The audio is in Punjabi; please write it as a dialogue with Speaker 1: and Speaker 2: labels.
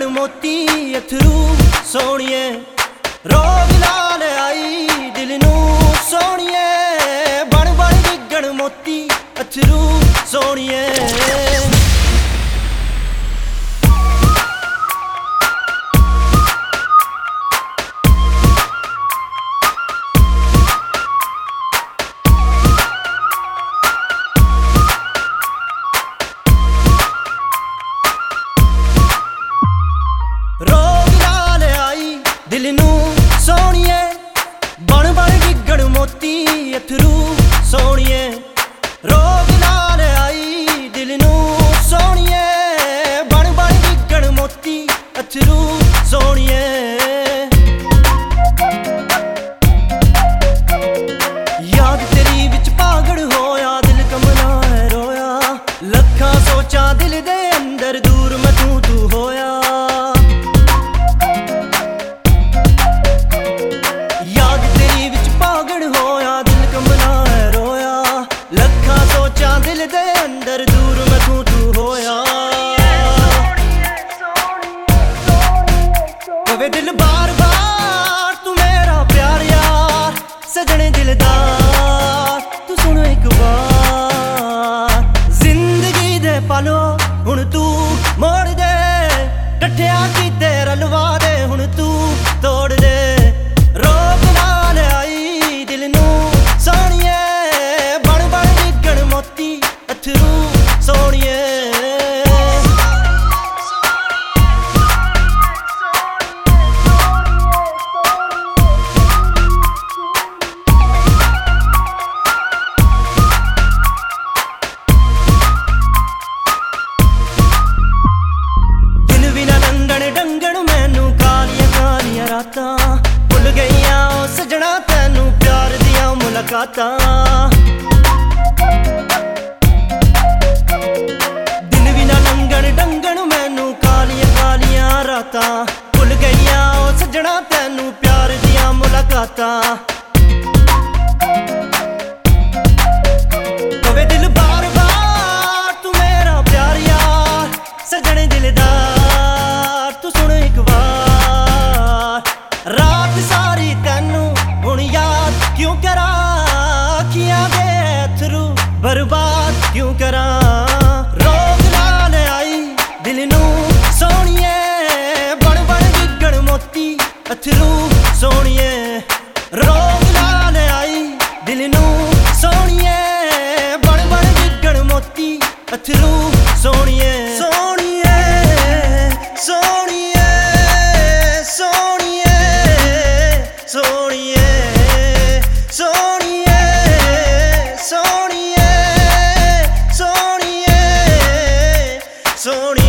Speaker 1: ਮੋਤੀ ਅਥਰੂ ਸੋਹਣੀਏ। ਰੋਗ ਨਾਲ ਆਈ ਦਿਲ ਨੂੰ ਸੋਹਣੀਏ। ਬਣ ਬਣ ਡਿੱਗਣ ਮੋਤੀ ਅਥਰੂ ਸੋਹਣੀਏ। ਰੋਗ ਨਾਲ ਆਈ ਦਿਲ ਨੂੰ ਸੋਹਣੀਏ। ਬਣ ਬਣ ਡਿੱਗਣ ਮੋਤੀ ਅਥਰੂ ਸੋਹਣੀਏ। ਰੋਗ ਨਾਲ ਆਈ ਦਿਲ ਨੂੰ ਸੋਹਣੀਏ। ਬਣ ਬਣ ਡਿੱਗਣ ਮੋਤੀ ਅਥਰੂ ਸੋਹਣੀਏ। ਸੋਚਾਂ ਦਿਲ ਦੇ ਅੰਦਰ ਦੂਰ ਮੈਂ ਤੂੰ ਹੋਇਆ। ਕਵੇ ਦਿਲ ਬਾਰ ਬਾਰ ਤੂੰ ਮੇਰਾ ਪਿਆਰ ਯਾਰ, ਸਜਣੇ ਦਿਲਦਾਰ ਭੁੱਲ ਗਈਆਂ ਉਹ ਸਜਣਾ ਤੈਨੂੰ ਪਿਆਰ ਦੀਆਂ ਮੁਲਾਕਾਤਾਂ। ਦਿਨ ਵੀ ਨਾ ਲੰਘਣ ਡੰਗਣ, ਮੈਨੂੰ ਕਾਲੀਆਂ ਕਾਲੀਆਂ ਰਾਤਾਂ। ਭੁੱਲ ਗਈਆਂ ਉਹ ਸਜਣਾ ਤੈਨੂੰ ਪਿਆਰ ਦੀਆਂ ਮੁਲਾਕਾਤਾਂ। ਕਵੇ ਦਿਲ ਬਾਰ ਬਾਰ ਤੂੰ ਮੇਰਾ ਪਿਆਰ ਯਾਰ ਸਜਣੇ ਦਿਲਦਾਰ, ਤੂੰ ਸੁਣ ਇੱਕ ਵਾਰ। ਰਾਤ ਕਰਾਂ ਅੱਖੀਆਂ ਦੇ ਅਥਰੂ ਬਰਬਾਦ ਕਿਉਂ ਕਰਾਂ? so